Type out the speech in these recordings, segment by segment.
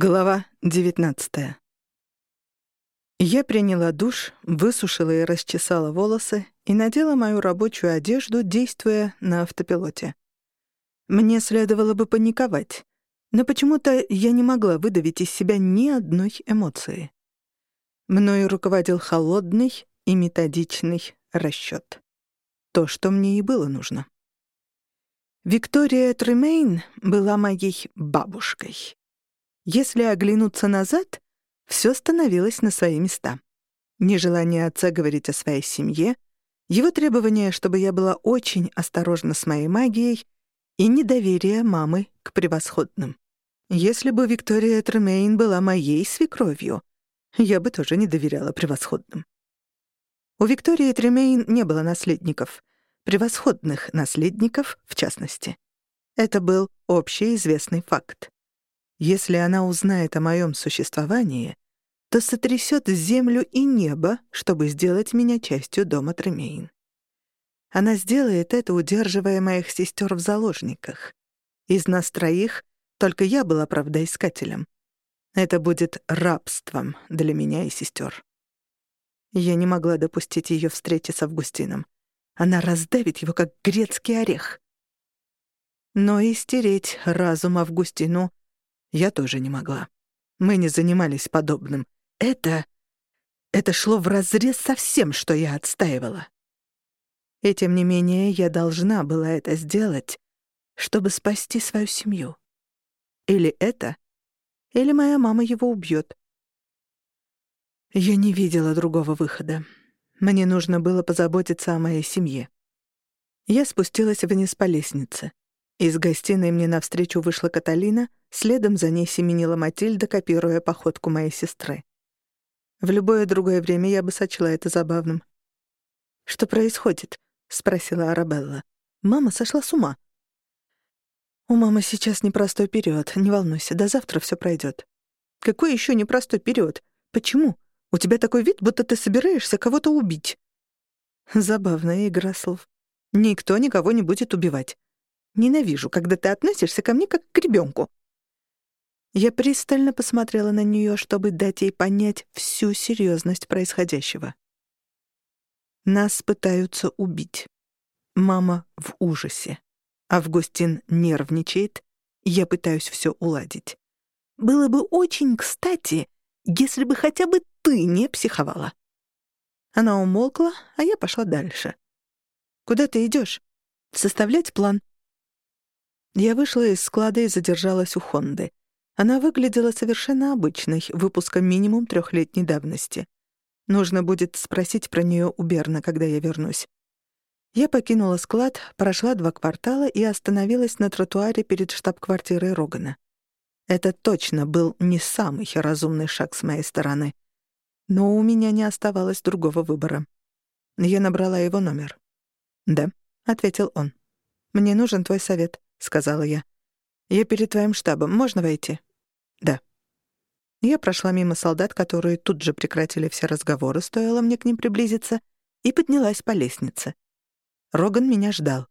Глава 19 Я приняла душ, высушила и расчесала волосы и надела мою рабочую одежду, действуя на автопилоте. Мне следовало бы паниковать, но почему-то я не могла выдавить из себя ни одной эмоции. Мною руководил холодный и методичный расчёт. То, что мне и было нужно. Виктория Тремейн была моей бабушкой. Если оглянуться назад, все становилось на свои места. Нежелание отца говорить о своей семье, его требование, чтобы я была очень осторожна с моей магией, и недоверие мамы к превосходным. Если бы Виктория Тремейн была моей свекровью, я бы тоже не доверяла превосходным. У Виктории Тремейн не было наследников, превосходных наследников в частности. Это был общеизвестный факт. Если она узнает о моем существовании, то сотрясет землю и небо, чтобы сделать меня частью дома Тремейн. Она сделает это, удерживая моих сестер в заложниках. Из нас троих только я была правдоискателем. Это будет рабством для меня и сестер. Я не могла допустить ее встречи с Августином. Она раздавит его, как грецкий орех. Но и стереть разум Августину я тоже не могла. Мы не занимались подобным. Это... Это шло вразрез со всем, что я отстаивала. И тем не менее я должна была это сделать, чтобы спасти свою семью. Или это, или моя мама его убьет. Я не видела другого выхода. Мне нужно было позаботиться о моей семье. Я спустилась вниз по лестнице. Из гостиной мне навстречу вышла Каталина, следом за ней семенила Матильда, копируя походку моей сестры. В любое другое время я бы сочла это забавным. «Что происходит?» — спросила Арабелла. «Мама сошла с ума». «У мамы сейчас непростой период. Не волнуйся, до завтра все пройдет». «Какой еще непростой период? Почему? У тебя такой вид, будто ты собираешься кого-то убить». Забавная игра слов. Никто никого не будет убивать. Ненавижу, когда ты относишься ко мне как к ребенку. Я пристально посмотрела на нее, чтобы дать ей понять всю серьезность происходящего. Нас пытаются убить. Мама в ужасе. Августин нервничает. Я пытаюсь все уладить. Было бы очень кстати, если бы хотя бы ты не психовала. Она умолкла, а я пошла дальше. Куда ты идешь? Составлять план. Я вышла из склада и задержалась у Хонды. Она выглядела совершенно обычной, выпуска минимум трехлетней давности. Нужно будет спросить про нее у Берна, когда я вернусь. Я покинула склад, прошла два квартала и остановилась на тротуаре перед штаб-квартирой Рогана. Это точно был не самый разумный шаг с моей стороны. Но у меня не оставалось другого выбора. Я набрала его номер. «Да», — ответил он. «Мне нужен твой совет». — сказала я. «Я перед твоим штабом. Можно войти?» «Да». Я прошла мимо солдат, которые тут же прекратили все разговоры, стоило мне к ним приблизиться, и поднялась по лестнице. Роган меня ждал.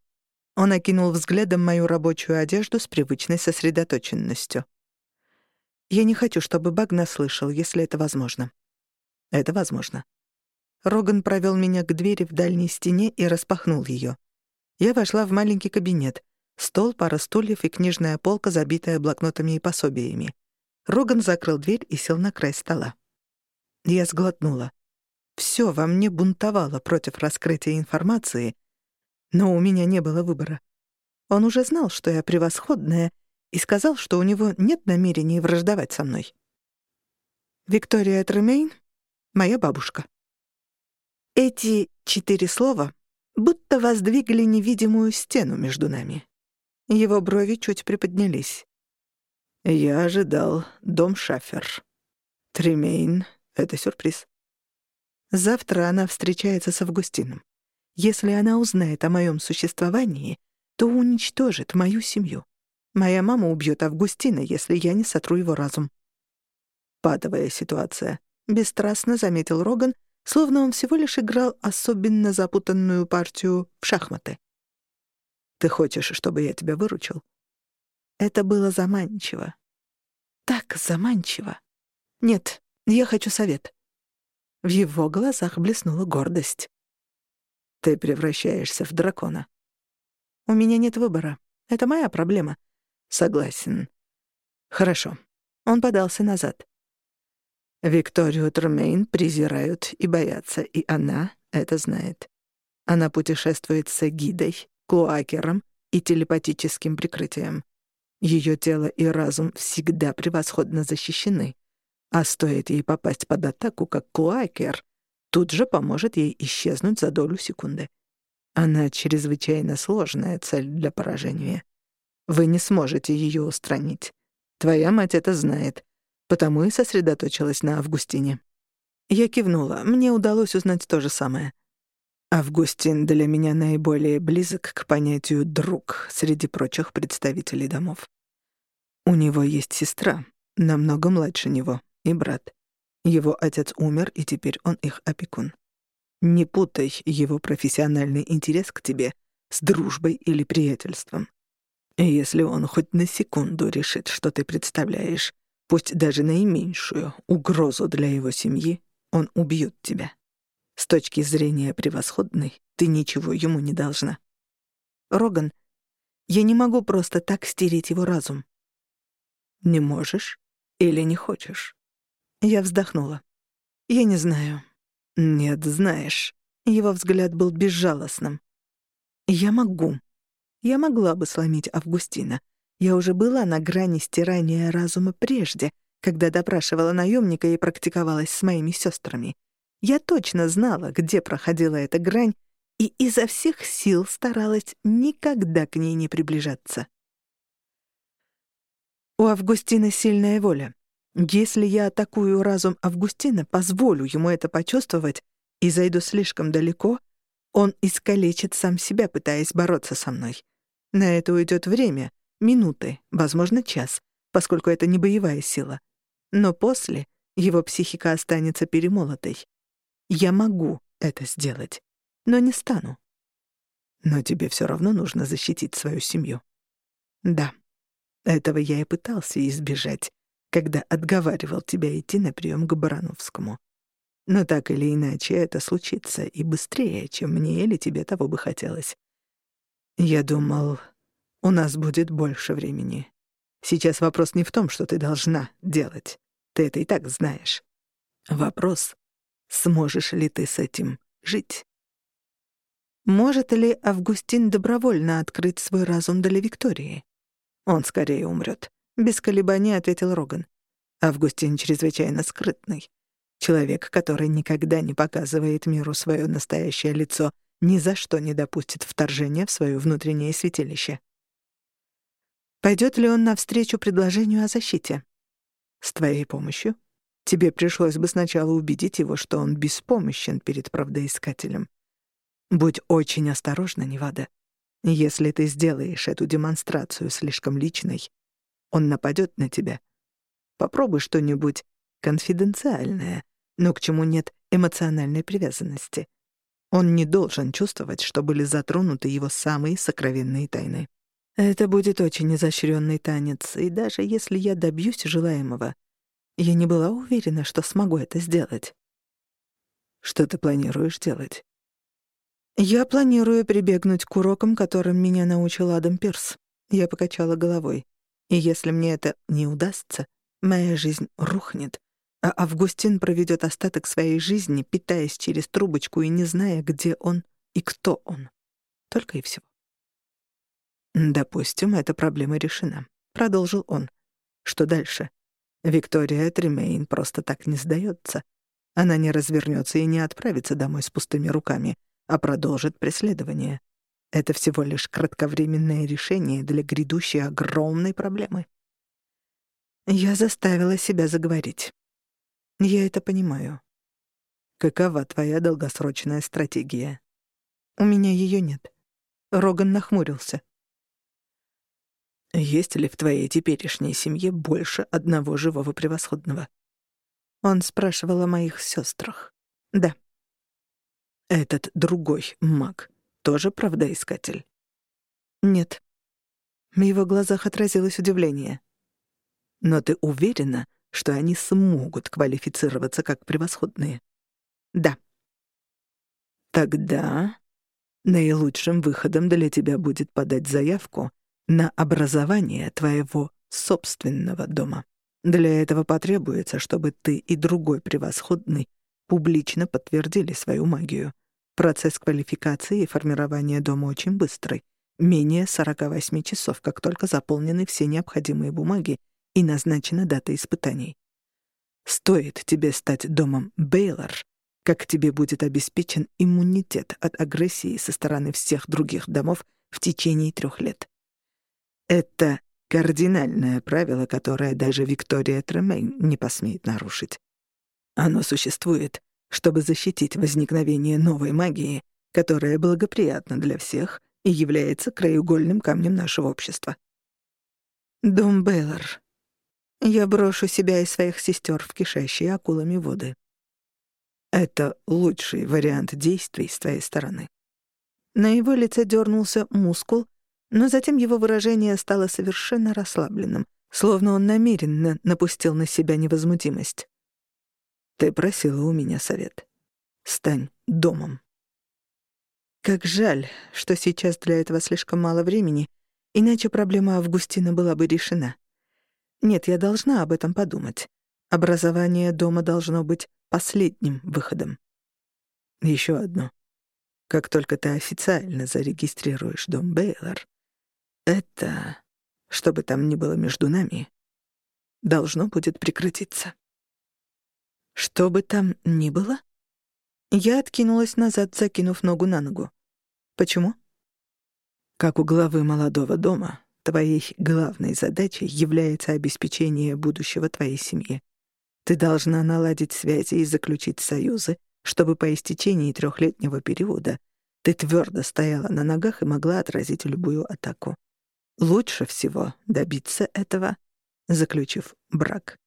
Он окинул взглядом мою рабочую одежду с привычной сосредоточенностью. «Я не хочу, чтобы Баг наслышал, если это возможно». «Это возможно». Роган провел меня к двери в дальней стене и распахнул ее. Я вошла в маленький кабинет. Стол, пара стульев и книжная полка, забитая блокнотами и пособиями. Роган закрыл дверь и сел на край стола. Я сглотнула. Всё во мне бунтовало против раскрытия информации, но у меня не было выбора. Он уже знал, что я превосходная, и сказал, что у него нет намерений враждовать со мной. Виктория Тремейн — моя бабушка. Эти четыре слова будто воздвигли невидимую стену между нами. Его брови чуть приподнялись. «Я ожидал дом Шафер. Тремейн — это сюрприз. Завтра она встречается с Августином. Если она узнает о моем существовании, то уничтожит мою семью. Моя мама убьет Августина, если я не сотру его разум». «Патовая ситуация», — бесстрастно заметил Роган, словно он всего лишь играл особенно запутанную партию в шахматы. Ты хочешь, чтобы я тебя выручил?» Это было заманчиво. Так заманчиво. Нет, я хочу совет. В его глазах блеснула гордость. Ты превращаешься в дракона. У меня нет выбора. Это моя проблема. Согласен. Хорошо. Он подался назад. Викторию Тромейн презирают и боятся, и она это знает. Она путешествует с гидой, клоакером и телепатическим прикрытием. Ее тело и разум всегда превосходно защищены. А стоит ей попасть под атаку, как клоакер, тут же поможет ей исчезнуть за долю секунды. Она чрезвычайно сложная цель для поражения. Вы не сможете ее устранить. Твоя мать это знает, потому и сосредоточилась на Августине. Я кивнула. Мне удалось узнать то же самое. Августин для меня наиболее близок к понятию «друг» среди прочих представителей домов. У него есть сестра, намного младше него, и брат. Его отец умер, и теперь он их опекун. Не путай его профессиональный интерес к тебе с дружбой или приятельством. Если он хоть на секунду решит, что ты представляешь, пусть даже наименьшую, угрозу для его семьи, он убьет тебя. С точки зрения превосходной, ты ничего ему не должна. Роган, я не могу просто так стереть его разум. Не можешь или не хочешь? Я вздохнула. Я не знаю. Нет, знаешь. Его взгляд был безжалостным. Я могу. Я могла бы сломить Августина. Я уже была на грани стирания разума прежде, когда допрашивала наемника и практиковалась с моими сестрами. Я точно знала, где проходила эта грань, и изо всех сил старалась никогда к ней не приближаться. У Августина сильная воля. Если я атакую разум Августина, позволю ему это почувствовать и зайду слишком далеко, он искалечит сам себя, пытаясь бороться со мной. На это уйдет время, минуты, возможно, час, поскольку это не боевая сила. Но после его психика останется перемолотой. Я могу это сделать, но не стану. Но тебе все равно нужно защитить свою семью. Да, этого я и пытался избежать, когда отговаривал тебя идти на прием к Барановскому. Но так или иначе это случится и быстрее, чем мне или тебе того бы хотелось. Я думал, у нас будет больше времени. Сейчас вопрос не в том, что ты должна делать. Ты это и так знаешь. Вопрос Сможешь ли ты с этим жить? Может ли Августин добровольно открыть свой разум для Виктории? Он скорее умрет. Без колебаний ответил Роган. Августин чрезвычайно скрытный. Человек, который никогда не показывает миру свое настоящее лицо, ни за что не допустит вторжения в свое внутреннее святилище. Пойдет ли он навстречу предложению о защите? С твоей помощью? Тебе пришлось бы сначала убедить его, что он беспомощен перед правдоискателем. Будь очень осторожна, Невада. Если ты сделаешь эту демонстрацию слишком личной, он нападет на тебя. Попробуй что-нибудь конфиденциальное, но к чему нет эмоциональной привязанности. Он не должен чувствовать, что были затронуты его самые сокровенные тайны. Это будет очень изощренный танец, и даже если я добьюсь желаемого — я не была уверена, что смогу это сделать. Что ты планируешь делать? Я планирую прибегнуть к урокам, которым меня научил Адам Пирс. Я покачала головой. И если мне это не удастся, моя жизнь рухнет, а Августин проведет остаток своей жизни, питаясь через трубочку и не зная, где он и кто он. Только и всего. «Допустим, эта проблема решена», — продолжил он. «Что дальше? Виктория Тремейн просто так не сдается. Она не развернется и не отправится домой с пустыми руками, а продолжит преследование. Это всего лишь кратковременное решение для грядущей огромной проблемы. Я заставила себя заговорить. Я это понимаю. Какова твоя долгосрочная стратегия? У меня ее нет. Роган нахмурился. Есть ли в твоей теперешней семье больше одного живого превосходного? Он спрашивал о моих сестрах. Да. Этот другой маг тоже правдоискатель? Нет. В его глазах отразилось удивление. Но ты уверена, что они смогут квалифицироваться как превосходные? Да. Тогда наилучшим выходом для тебя будет подать заявку на образование твоего собственного дома. Для этого потребуется, чтобы ты и другой превосходный публично подтвердили свою магию. Процесс квалификации и формирования дома очень быстрый. Менее 48 часов, как только заполнены все необходимые бумаги и назначена дата испытаний. Стоит тебе стать домом Бейлор, как тебе будет обеспечен иммунитет от агрессии со стороны всех других домов в течение трех лет. Это кардинальное правило, которое даже Виктория Тремейн не посмеет нарушить. Оно существует, чтобы защитить возникновение новой магии, которая благоприятна для всех и является краеугольным камнем нашего общества. Дом Бейлор. Я брошу себя и своих сестер в кишащие акулами воды. Это лучший вариант действий с твоей стороны. На его лице дернулся мускул, но затем его выражение стало совершенно расслабленным, словно он намеренно напустил на себя невозмутимость. «Ты просила у меня совет. Стань домом». Как жаль, что сейчас для этого слишком мало времени, иначе проблема Августина была бы решена. Нет, я должна об этом подумать. Образование дома должно быть последним выходом. Еще одно. Как только ты официально зарегистрируешь дом Бейлор, это, что бы там ни было между нами, должно будет прекратиться. Что бы там ни было? Я откинулась назад, закинув ногу на ногу. Почему? Как у главы молодого дома, твоей главной задачей является обеспечение будущего твоей семьи. Ты должна наладить связи и заключить союзы, чтобы по истечении трехлетнего периода ты твердо стояла на ногах и могла отразить любую атаку. Лучше всего добиться этого, заключив брак.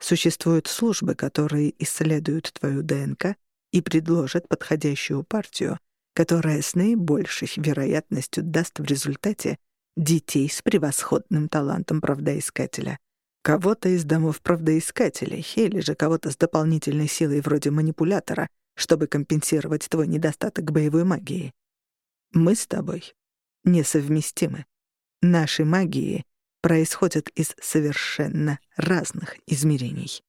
Существуют службы, которые исследуют твою ДНК и предложат подходящую партию, которая с наибольшей вероятностью даст в результате детей с превосходным талантом правдоискателя — Кого-то из домов правдоискателей или же кого-то с дополнительной силой вроде манипулятора, чтобы компенсировать твой недостаток боевой магии. Мы с тобой несовместимы. Наши магии происходят из совершенно разных измерений.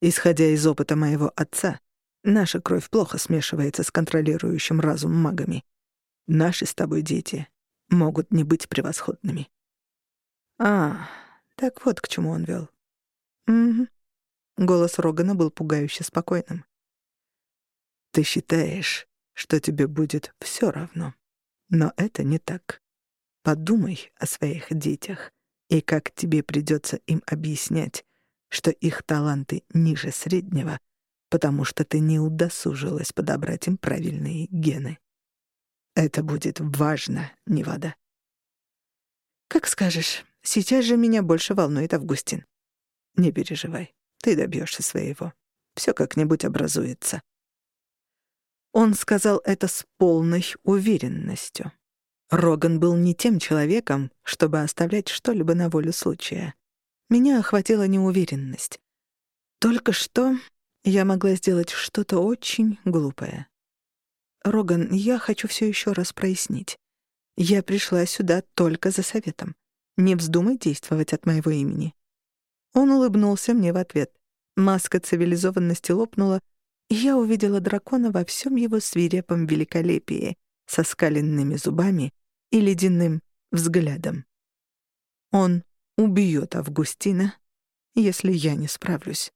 Исходя из опыта моего отца, наша кровь плохо смешивается с контролирующим разум магами. Наши с тобой дети могут не быть превосходными. А, так вот к чему он вел. Угу. Голос Рогана был пугающе спокойным. Ты считаешь, что тебе будет все равно. Но это не так. Подумай о своих детях и как тебе придется им объяснять, что их таланты ниже среднего, потому что ты не удосужилась подобрать им правильные гены. Это будет важно, Невада. «Как скажешь», Сейчас же меня больше волнует Августин. Не переживай, ты добьешься своего. Все как-нибудь образуется. Он сказал это с полной уверенностью. Роган был не тем человеком, чтобы оставлять что-либо на волю случая. Меня охватила неуверенность. Только что я могла сделать что-то очень глупое. Роган, я хочу все еще раз прояснить. Я пришла сюда только за советом. Не вздумай действовать от моего имени». Он улыбнулся мне в ответ. Маска цивилизованности лопнула, и я увидела дракона во всем его свирепом великолепии, со скаленными зубами и ледяным взглядом. Он убьет Августина, если я не справлюсь.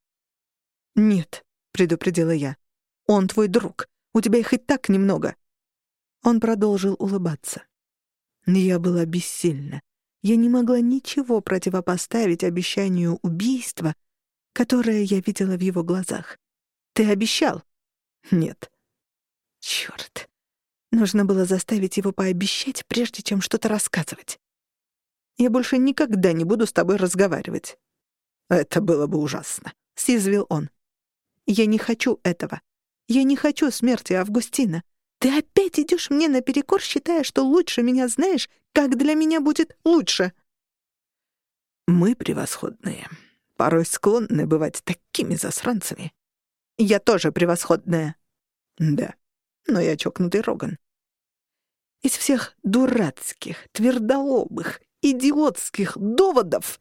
«Нет», — предупредила я, — «он твой друг, у тебя их и так немного». Он продолжил улыбаться. Я была бессильна. Я не могла ничего противопоставить обещанию убийства, которое я видела в его глазах. «Ты обещал?» «Нет». Чёрт. Нужно было заставить его пообещать, прежде чем что-то рассказывать. «Я больше никогда не буду с тобой разговаривать». «Это было бы ужасно», — съязвил он. «Я не хочу этого. Я не хочу смерти Августина. Ты опять идешь мне наперекор, считая, что лучше меня знаешь, как для меня будет лучше. Мы превосходные. Порой склонны бывать такими засранцами. Я тоже превосходная. Да, но я чокнутый Роган. Из всех дурацких, твердолобых, идиотских доводов...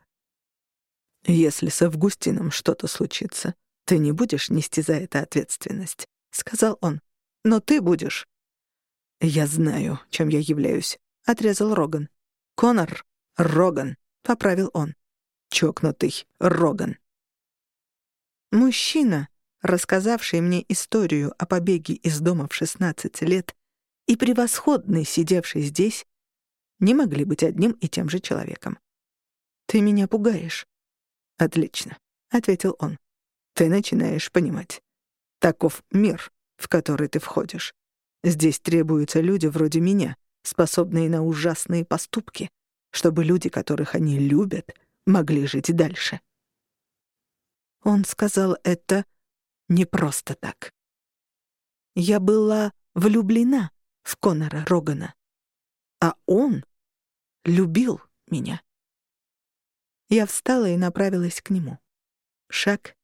Если с Августином что-то случится, ты не будешь нести за это ответственность, — сказал он. Но ты будешь. Я знаю, чем я являюсь, — отрезал Роган. Конор Роган, — поправил он. Чокнутый Роган. Мужчина, рассказавший мне историю о побеге из дома в 16 лет, и превосходный, сидевший здесь, не могли быть одним и тем же человеком. «Ты меня пугаешь». «Отлично», — ответил он. «Ты начинаешь понимать. Таков мир, в который ты входишь. Здесь требуются люди вроде меня, способные на ужасные поступки, чтобы люди, которых они любят, могли жить дальше». Он сказал это не просто так. Я была влюблена в Конора Рогана. А он любил меня. Я встала и направилась к нему. Шаг,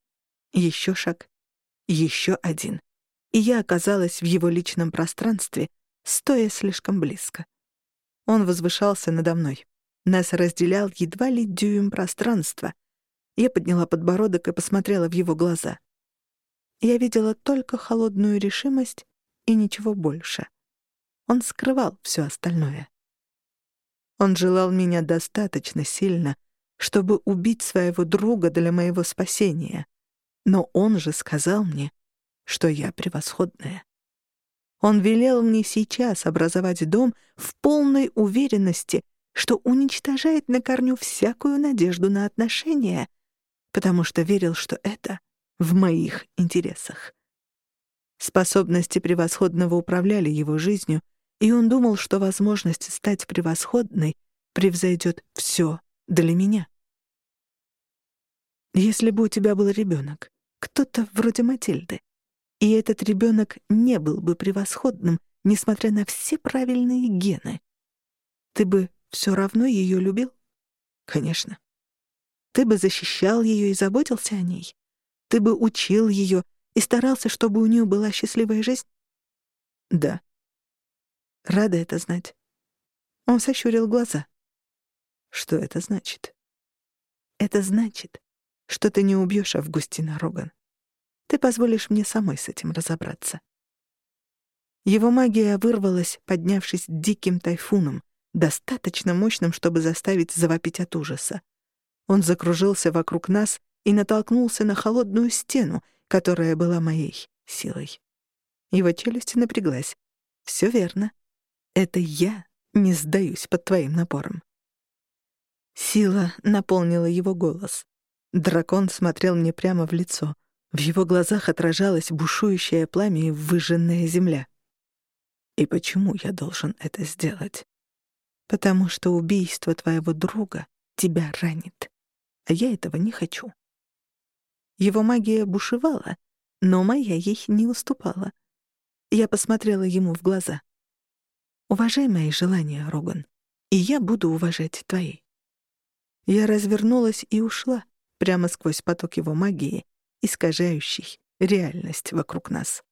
еще шаг, еще один. И я оказалась в его личном пространстве, стоя слишком близко. Он возвышался надо мной. Нас разделял едва ли дюйм пространства. Я подняла подбородок и посмотрела в его глаза. Я видела только холодную решимость и ничего больше. Он скрывал все остальное. Он желал меня достаточно сильно, чтобы убить своего друга для моего спасения. Но он же сказал мне, что я превосходная. Он велел мне сейчас образовать дом в полной уверенности, что уничтожает на корню всякую надежду на отношения, потому что верил, что это в моих интересах. Способности превосходного управляли его жизнью, и он думал, что возможность стать превосходной превзойдет все для меня. Если бы у тебя был ребенок, кто-то вроде Матильды, и этот ребенок не был бы превосходным, несмотря на все правильные гены, ты бы все равно ее любил? Конечно. Ты бы защищал ее и заботился о ней. Ты бы учил ее и старался, чтобы у нее была счастливая жизнь? Да. Рада это знать. Он сощурил глаза. Что это значит? Это значит, что ты не убьешь Августина Роган. Ты позволишь мне самой с этим разобраться. Его магия вырвалась, поднявшись диким тайфуном, достаточно мощным, чтобы заставить завопить от ужаса. Он закружился вокруг нас и натолкнулся на холодную стену, которая была моей силой. Его челюсть напряглась. Все верно. Это я не сдаюсь под твоим напором. Сила наполнила его голос. Дракон смотрел мне прямо в лицо. В его глазах отражалось бушующее пламя и выжженная земля. И почему я должен это сделать? Потому что убийство твоего друга тебя ранит. А я этого не хочу. Его магия бушевала, но моя ей не уступала. Я посмотрела ему в глаза. Уважай мои желания, Роган, и я буду уважать твои. Я развернулась и ушла, прямо сквозь поток его магии, искажающий реальность вокруг нас.